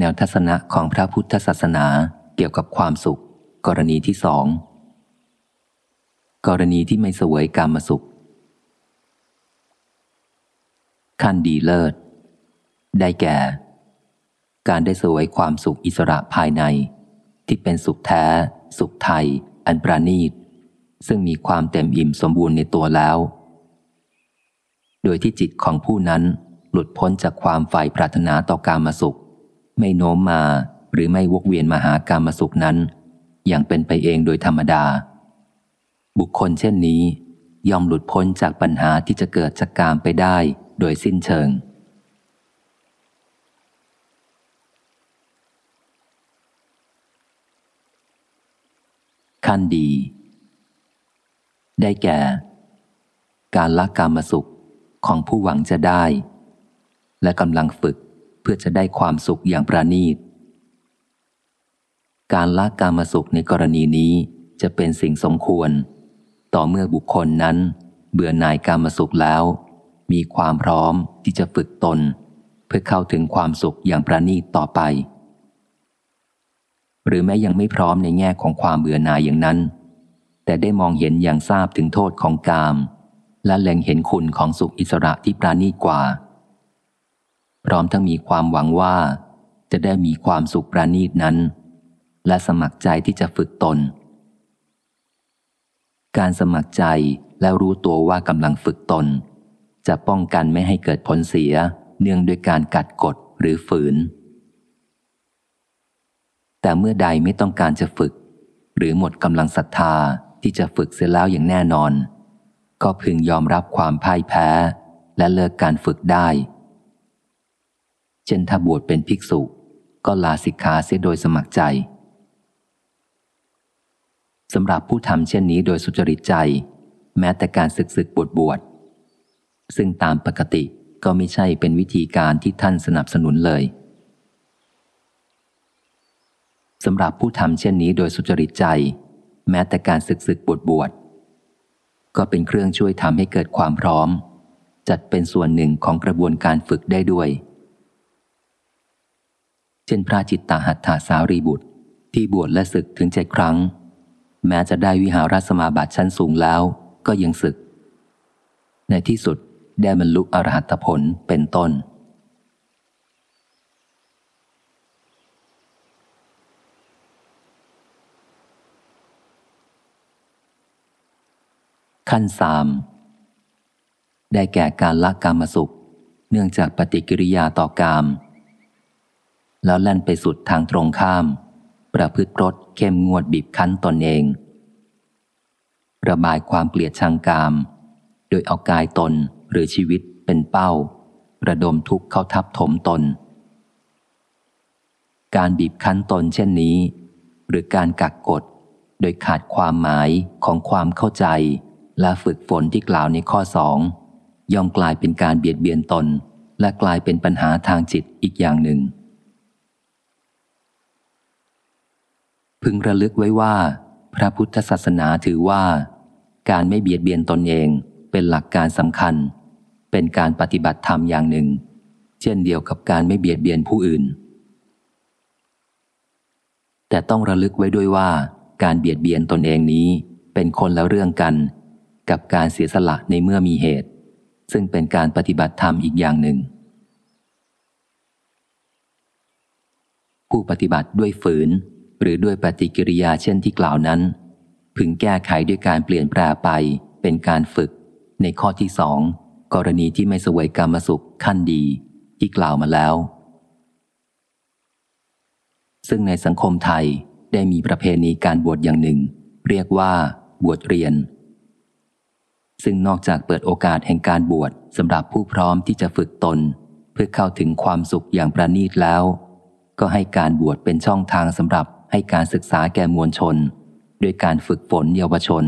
แนวทัศนะของพระพุทธศาสนาเกี่ยวกับความสุข กรณีที่สอง กรณีที่ไม่สวยกรรมสุข ขั้นดีเลิศ ได้แก่ การได้สวยความสุขอิสระภายใน ที่เป็นสุขแท้ สุขไทย อันประณีต ซึ่งมีความเต็มอิ่มสมบูรณ์ในตัวแล้ว โดยที่จิตของผู้นั้นหลุดพ้นจากความฝ่ายปรารถนาต่อการมาสุข ไม่โน้มมาหรือไม่วกเวียนมาหาการมาสุขนั้น อย่างเป็นไปเองโดยธรรมดา บุคคลเช่นนี้ยอมหลุดพ้นจากปัญหาที่จะเกิดจากการไปได้โดยสิ้นเชิง ขั้นดี ได้แก่ การละกามสุขของผู้หวังจะได้ และกำลังฝึก เพื่อจะได้ความสุขอย่างประณีต การละกามสุขในกรณีนี้จะเป็นสิ่งสมควร ต่อเมื่อบุคคลนั้น เบื่อหน่ายกามสุขแล้ว มีความพร้อมที่จะฝึกตน เพื่อเข้าถึงความสุขอย่างประณีตต่อไป หรือแม้ยังไม่พร้อมในแง่ของความเบื่อหน่ายอย่างนั้น แต่ได้มองเห็นอย่างทราบถึงโทษของกาม และแหล่งเห็นคุณของสุขอิสระที่ปราณีตกว่า พร้อมทั้งมีความหวังว่า จะได้มีความสุขปราณีตนั้น และสมัครใจที่จะฝึกตน การสมัครใจแล้วรู้ตัวว่ากำลังฝึกตน จะป้องกันไม่ให้เกิดผลเสีย เนื่องด้วยการกัดกดหรือฝืน แต่เมื่อใดไม่ต้องการจะฝึก หรือหมดกำลังศรัทธาที่จะฝึกเสียแล้วอย่างแน่นอน ก็พึงยอมรับความพ่ายแพ้ และเลิกการฝึกได้ ช่นถ้าบวชเป็นภิกษุ ก็ลาสิกขาเสียโดยสมัครใจสำหรับผู้ทำเช่นนี้โดยสุจริตใจ แม้แต่การศึกศึกบวชบวชซึ่งตามปกติก็ไม่ใช่เป็นวิธีการที่ท่านสนับสนุนเลยสำหรับผู้ทำเช่นนี้โดยสุจริตใจ แม้แต่การศึกศึกบวชบวชก็เป็นเครื่องช่วยทำให้เกิดความพร้อม จัดเป็นส่วนหนึ่งของกระบวนการฝึกได้ด้วย ช่นพระจิตตาหัตถาสารีบุตร ที่บวชและศึกถึงเจ็ดครั้ง แม้จะได้วิหารสมาบัติชั้นสูงแล้วก็ยังศึก ในที่สุดได้บรรลุอรหัตผลเป็นต้น ขั้นสามได้แก่การละกามสุข เนื่องจากปฏิกิริยาต่อกาม แล้วแล่นไปสุดทางตรงข้าม ประพฤติรถเข้มงวดบีบคั้นตนเอง ระบายความเกลียดชังกาม โดยเอากายตนหรือชีวิตเป็นเป้า ระดมทุกข์เข้าทับถมตน การบีบคั้นตนเช่นนี้ หรือการกักกดโดยขาดความหมายของความเข้าใจ และฝึกฝนที่กล่าวในข้อสองย่อมกลายเป็นการเบียดเบียนตน และกลายเป็นปัญหาทางจิตอีกอย่างหนึ่ง พึงระลึกไว้ว่า พระพุทธศาสนาถือว่า การไม่เบียดเบียนตนเองเป็นหลักการสำคัญ เป็นการปฏิบัติธรรมอย่างหนึ่ง เช่นเดียวกับการไม่เบียดเบียนผู้อื่น แต่ต้องระลึกไว้ด้วยว่า การเบียดเบียนตนเองนี้เป็นคนละเรื่องกัน กับการเสียสละในเมื่อมีเหตุ ซึ่งเป็นการปฏิบัติธรรมอีกอย่างหนึ่ง ผู้ปฏิบัติด้วยฝืน หรือด้วยปฏิกิริยาเช่นที่กล่าวนั้น พึงแก้ไขด้วยการเปลี่ยนแปลไปเป็นการฝึก ในข้อที่สองกรณีที่ไม่สวยกรรมสุขขั้นดีที่กล่าวมาแล้ว ซึ่งในสังคมไทยได้มีประเพณีการบวชอย่างหนึ่ง เรียกว่า บวชเรียน ซึ่งนอกจากเปิดโอกาสแห่งการบวชสำหรับผู้พร้อมที่จะฝึกตน เพื่อเข้าถึงความสุขอย่างประณีตแล้ว ก็ให้การบวชเป็นช่องทางสำหรับ ให้การศึกษาแก่มวลชน ด้วยการฝึกฝนเยาวชน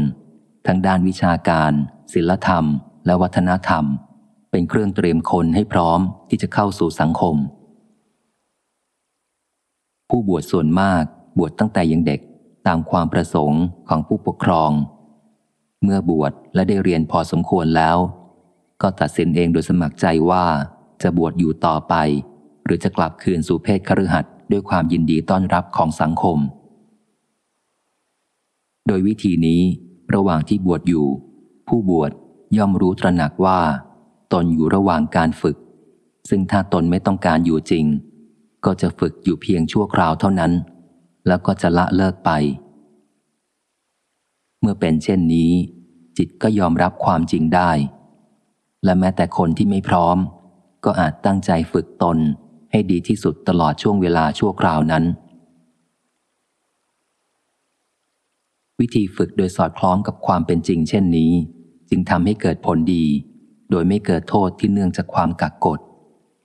ทั้งด้านวิชาการ ศิลธรรม และวัฒนธรรม เป็นเครื่องเตรียมคนให้พร้อมที่จะเข้าสู่สังคม ผู้บวชส่วนมากบวชตั้งแต่ยังเด็กตามความประสงค์ของผู้ปกครอง เมื่อบวชและได้เรียนพอสมควรแล้ว ก็ตัดสินเองโดยสมัครใจว่าจะบวชอยู่ต่อไป หรือจะกลับคืนสู่เพศคฤหัสถ์ ด้วยความยินดีต้อนรับของสังคม โดยวิธีนี้ ระหว่างที่บวชอยู่ ผู้บวชย่อมรู้ตระหนักว่า ตนอยู่ระหว่างการฝึก ซึ่งถ้าตนไม่ต้องการอยู่จริง ก็จะฝึกอยู่เพียงชั่วคราวเท่านั้น แล้วก็จะละเลิกไป เมื่อเป็นเช่นนี้ จิตก็ยอมรับความจริงได้ และแม้แต่คนที่ไม่พร้อม ก็อาจตั้งใจฝึกตน ให้ดีที่สุดตลอดช่วงเวลาชั่วคราวนั้น วิธีฝึกโดยสอดคล้องกับความเป็นจริง เช่นนี้ จึงทำให้เกิดผลดี โดยไม่เกิดโทษที่เนื่องจากความกักกด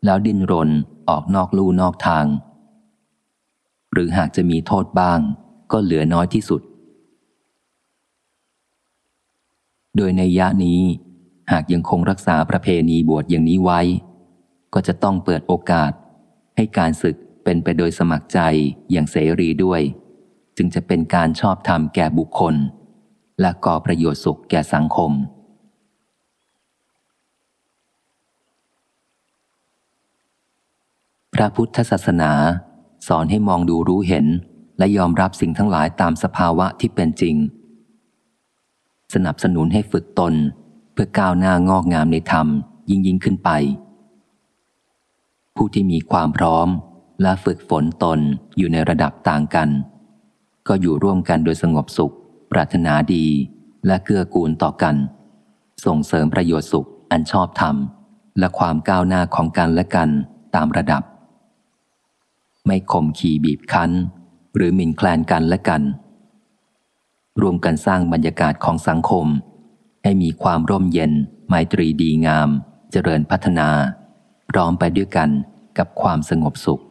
แล้วดิ้นรนออกนอกลู่นอกทาง หรือหากจะมีโทษบ้าง ก็เหลือน้อยที่สุด โดยในยะนี้ หากยังคงรักษาประเพณีบวชอย่างนี้ไว้ ก็จะต้องเปิดโอกาส ให้การศึกเป็นไปโดยสมัครใจอย่างเสรีด้วย จึงจะเป็นการชอบธรรมแก่บุคคล และก่อประโยชน์สุขแก่สังคม พระพุทธศาสนา สอนให้มองดูรู้เห็นและยอมรับสิ่งทั้งหลายตามสภาวะที่เป็นจริง สนับสนุนให้ฝึกตน เพื่อก้าวหน้างอกงามในธรรมยิ่งยิ่งขึ้นไป ผู้ที่มีความพร้อมและฝึกฝนตนอยู่ในระดับต่างกัน ก็อยู่ร่วมกันโดยสงบสุข ปรารถนาดีและเกื้อกูลต่อกัน ส่งเสริมประโยชน์สุขอันชอบธรรม และความก้าวหน้าของกันและกันตามระดับ ไม่ข่มขี่บีบคั้น หรือหมิ่นแคลนกันและกัน รวมกันสร้างบรรยากาศของสังคม ให้มีความร่มเย็นไมตรีดีงาม เจริญพัฒนา พร้อมไปด้วยกันกับความสงบสุข